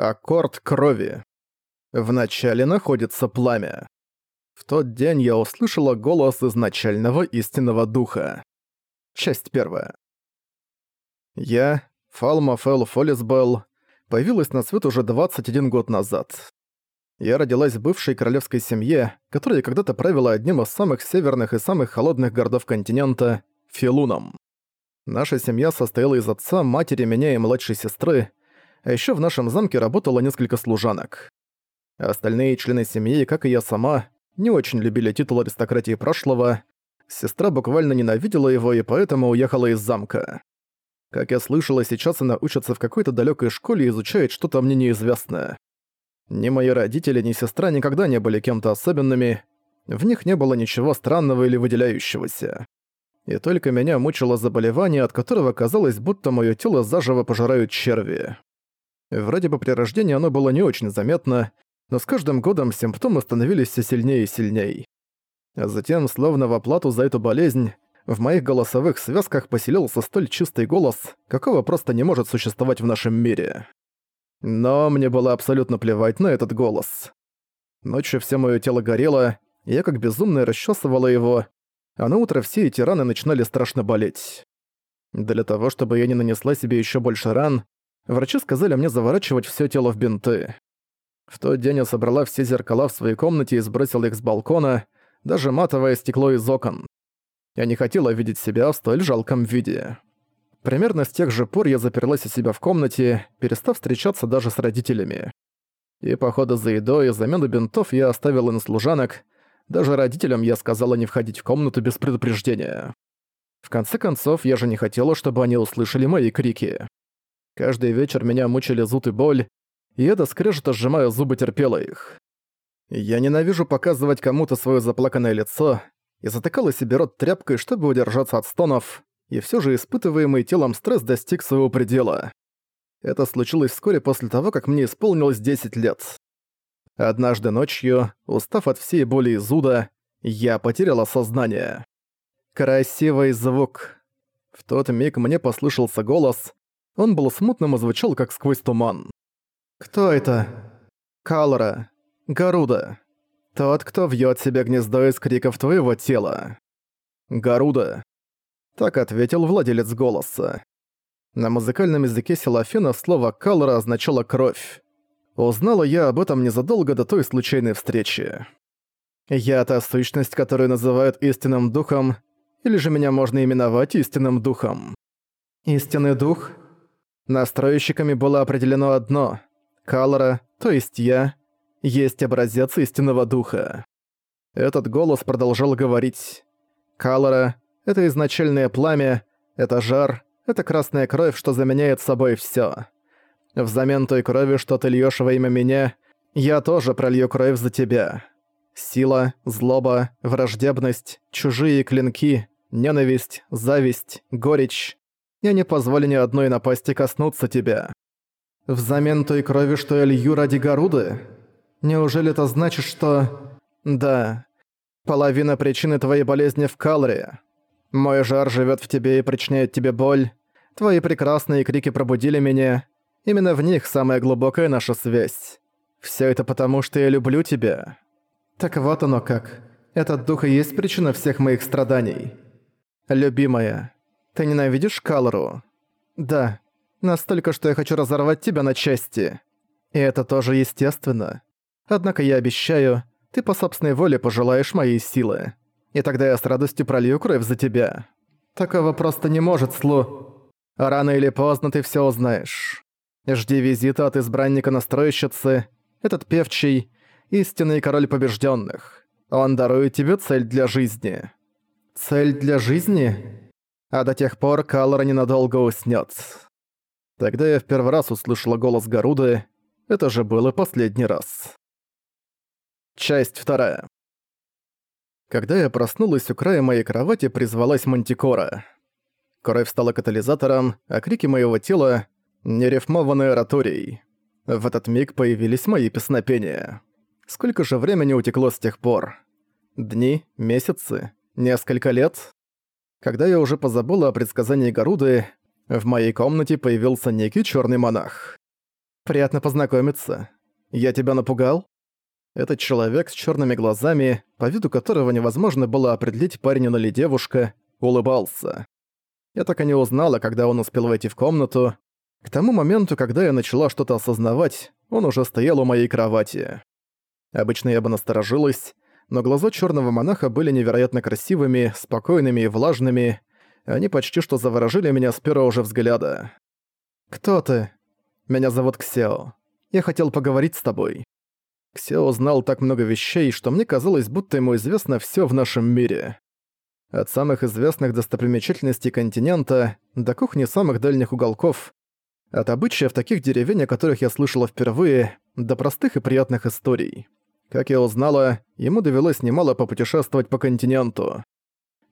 Аккорд крови. В начале находится пламя. В тот день я услышала голос изначального истинного духа. Часть первая. Я, Фалма Фэл Фоллисбелл, появилась на свет уже 21 год назад. Я родилась в бывшей королевской семье, которая когда-то правила одним из самых северных и самых холодных городов континента – Филуном. Наша семья состояла из отца, матери, меня и младшей сестры, а ещё в нашем замке работало несколько служанок. Остальные члены семьи, как и я сама, не очень любили титул аристократии прошлого. Сестра буквально ненавидела его и поэтому уехала из замка. Как я слышала, сейчас она учится в какой-то далёкой школе и изучает что-то мне неизвестное. Ни мои родители, ни сестра никогда не были кем-то особенными, в них не было ничего странного или выделяющегося. И только меня мучило заболевание, от которого казалось, будто моё тело заживо пожирают черви. Вроде бы при рождении оно было не очень заметно, но с каждым годом симптомы становились все сильнее и сильнее. А затем, словно в оплату за эту болезнь, в моих голосовых связках поселился столь чистый голос, какого просто не может существовать в нашем мире. Но мне было абсолютно плевать на этот голос. Ночью все моё тело горело, и я как безумно расчесывала его, а на утро все эти раны начинали страшно болеть. Для того, чтобы я не нанесла себе еще больше ран, Врачи сказали мне заворачивать все тело в бинты. В тот день я собрала все зеркала в своей комнате и сбросила их с балкона, даже матовое стекло из окон. Я не хотела видеть себя в столь жалком виде. Примерно с тех же пор я заперлась у себя в комнате, перестав встречаться даже с родителями. И похода за едой и замену бинтов я оставила на служанок, даже родителям я сказала не входить в комнату без предупреждения. В конце концов, я же не хотела, чтобы они услышали мои крики. Каждый вечер меня мучили зуд и боль, и до скрежета сжимая зубы терпела их. Я ненавижу показывать кому-то свое заплаканное лицо и затыкала себе рот тряпкой, чтобы удержаться от стонов, и все же испытываемый телом стресс достиг своего предела. Это случилось вскоре после того, как мне исполнилось 10 лет. Однажды ночью, устав от всей боли и зуда, я потеряла сознание. Красивый звук. В тот миг мне послышался голос, он был смутным и звучал, как сквозь туман. «Кто это?» «Калора. Гаруда. Тот, кто вьет себе гнездо из криков твоего тела». «Гаруда». Так ответил владелец голоса. На музыкальном языке Силафена слово «калора» означало «кровь». Узнала я об этом незадолго до той случайной встречи. Я та сущность, которую называют истинным духом, или же меня можно именовать истинным духом. Истинный дух Настройщиками было определено одно — Калора, то есть я, есть образец истинного духа. Этот голос продолжал говорить. Калора — это изначальное пламя, это жар, это красная кровь, что заменяет собой всё. Взамен той крови, что ты льёшь во имя меня, я тоже пролью кровь за тебя. Сила, злоба, враждебность, чужие клинки, ненависть, зависть, горечь я не позволю ни одной напасти коснуться тебя. Взамен той крови, что я лью ради Гаруды? Неужели это значит, что... Да. Половина причины твоей болезни в Калре. Мой жар живет в тебе и причиняет тебе боль. Твои прекрасные крики пробудили меня. Именно в них самая глубокая наша связь. Все это потому, что я люблю тебя. Так вот оно как. Этот дух и есть причина всех моих страданий. Любимая, ты ненавидишь Калору? Да. Настолько, что я хочу разорвать тебя на части. И это тоже естественно. Однако я обещаю, ты по собственной воле пожелаешь моей силы. И тогда я с радостью пролью кровь за тебя. Такого просто не может, Слу. Рано или поздно ты все узнаешь. Жди визита от избранника-настройщицы, этот певчий, истинный король побежденных. Он дарует тебе цель для жизни. Цель для жизни? А до тех пор Калора ненадолго уснёт. Тогда я в первый раз услышала голос Гаруды, это же было последний раз. Часть вторая. Когда я проснулась у края моей кровати, призвалась Мантикора. Кровь стала катализатором, а крики моего тела — нерифмованной ораторией. В этот миг появились мои песнопения. Сколько же времени утекло с тех пор? Дни, месяцы, несколько лет? Когда я уже позабыла о предсказании Гаруды, в моей комнате появился некий черный монах. Приятно познакомиться. Я тебя напугал?» Этот человек с черными глазами, по виду которого невозможно было определить, парень он или девушка, улыбался. Я так и не узнала, когда он успел войти в комнату. К тому моменту, когда я начала что-то осознавать, он уже стоял у моей кровати. Обычно я бы насторожилась, но глаза черного монаха были невероятно красивыми, спокойными и влажными. Они почти что заворожили меня с первого же взгляда. «Кто ты?» «Меня зовут Ксео. Я хотел поговорить с тобой». Ксео знал так много вещей, что мне казалось, будто ему известно всё в нашем мире. От самых известных достопримечательностей континента до кухни самых дальних уголков, от обычаев таких деревень, о которых я слышала впервые, до простых и приятных историй. Как я узнала, ему довелось немало попутешествовать по континенту.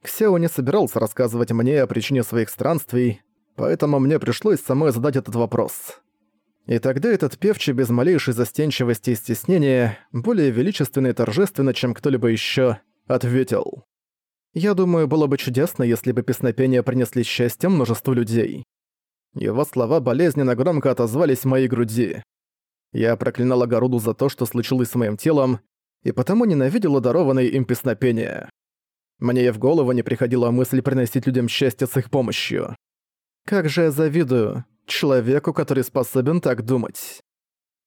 Ксео не собирался рассказывать мне о причине своих странствий, поэтому мне пришлось самой задать этот вопрос. И тогда этот певчий без малейшей застенчивости и стеснения, более величественно и торжественно, чем кто-либо ещё, ответил. «Я думаю, было бы чудесно, если бы песнопения принесли счастье множеству людей». Его слова болезненно громко отозвались в моей груди. Я проклинала Гаруду за то, что случилось с моим телом, и потому ненавидела дарованные им песнопения. Мне и в голову не приходила мысль приносить людям счастье с их помощью. Как же я завидую, человеку, который способен так думать.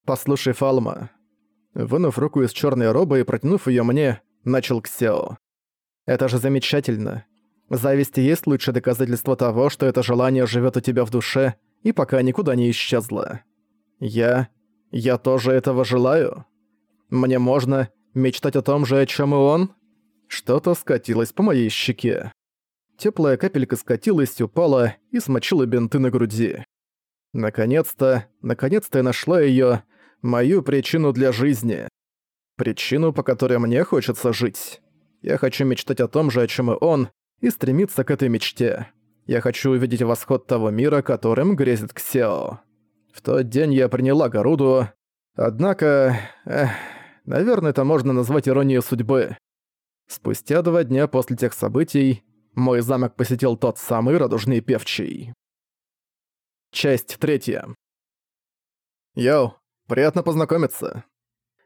Послушай, Фалма. Вынув руку из черной робы и протянув ее мне, начал Ксео. Это же замечательно. Зависть есть лучшее доказательство того, что это желание живет у тебя в душе и пока никуда не исчезло. Я... я тоже этого желаю. Мне можно мечтать о том же, о чем и он? Что-то скатилось по моей щеке. Теплая капелька скатилась, упала и смочила бинты на груди. Наконец-то, наконец-то я нашла её, мою причину для жизни. Причину, по которой мне хочется жить. Я хочу мечтать о том же, о чем и он, и стремиться к этой мечте. Я хочу увидеть восход того мира, которым грезит Ксео. В тот день я приняла Гаруду, однако... Эх, наверное, это можно назвать иронией судьбы. Спустя два дня после тех событий мой замок посетил тот самый радужный певчий. Часть третья. «Йоу, приятно познакомиться».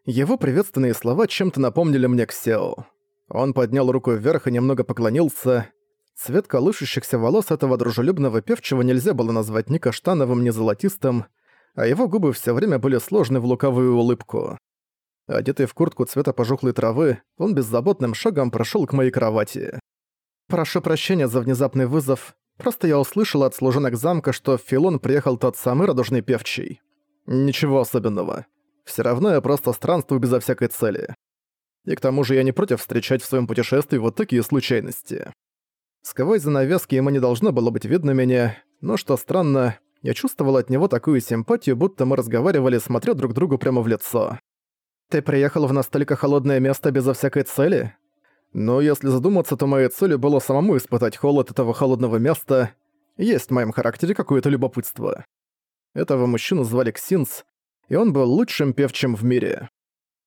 Его приветственные слова чем-то напомнили мне Ксео. Он поднял руку вверх и немного поклонился. Цвет колышущихся волос этого дружелюбного певчего нельзя было назвать ни каштановым, ни золотистым, а его губы все время были сложны в лукавую улыбку. Одетый в куртку цвета пожухлой травы, он беззаботным шагом прошел к моей кровати. «Прошу прощения за внезапный вызов. Просто я услышал от служанок замка, что в Филон приехал тот самый радужный певчий. Ничего особенного. Все равно я просто странствую безо всякой цели. И к тому же я не против встречать в своем путешествии вот такие случайности. Сквозь занавески ему не должно было быть видно меня, но что странно, я чувствовал от него такую симпатию, будто мы разговаривали, смотря друг другу прямо в лицо. «Ты приехал в настолько холодное место безо всякой цели?» Но если задуматься, то моей целью было самому испытать холод этого холодного места. Есть в моем характере какое-то любопытство. Этого мужчину звали Ксинс, и он был лучшим певчим в мире.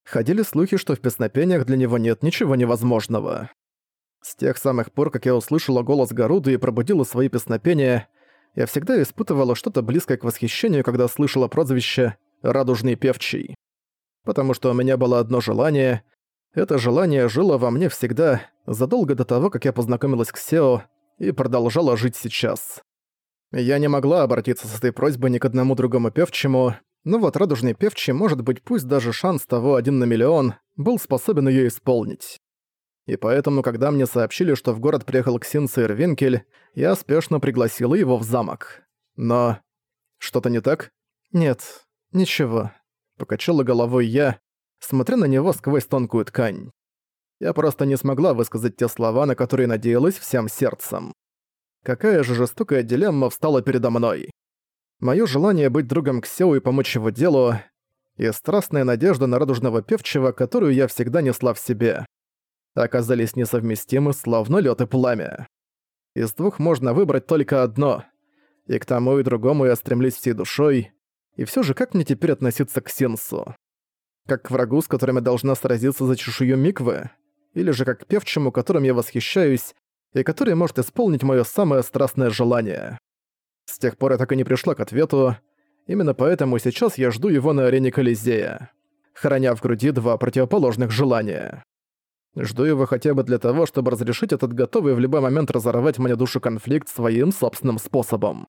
Ходили слухи, что в песнопениях для него нет ничего невозможного. С тех самых пор, как я услышала голос Гаруды и пробудила свои песнопения, я всегда испытывала что-то близкое к восхищению, когда слышала прозвище «радужный певчий». Потому что у меня было одно желание это желание жило во мне всегда, задолго до того, как я познакомилась с Сео, и продолжало жить сейчас. Я не могла обратиться с этой просьбой ни к одному другому певчему, но вот радужный певчий, может быть, пусть даже шанс того один на миллион, был способен ее исполнить. И поэтому, когда мне сообщили, что в город приехал Ксин Цейрвинкель, я спешно пригласила его в замок. Но... Что-то не так? Нет, ничего. Покачала головой я, смотря на него сквозь тонкую ткань. Я просто не смогла высказать те слова, на которые надеялась всем сердцем. Какая же жестокая дилемма встала передо мной. Моё желание быть другом Ксео и помочь его делу, и страстная надежда на радужного певчего, которую я всегда несла в себе, оказались несовместимы, словно лёд и пламя. Из двух можно выбрать только одно, и к тому и другому я стремлюсь всей душой, и всё же как мне теперь относиться к Синсу? Как к врагу, с которым я должна сразиться за чешую Миквы? Или же как к певчему, которым я восхищаюсь, и который может исполнить моё самое страстное желание? С тех пор я так и не пришла к ответу, Именно поэтому сейчас я жду его на арене Колизея, храня в груди два противоположных желания. Жду его хотя бы для того, чтобы разрешить этот готовый в любой момент разорвать мне душу конфликт своим собственным способом.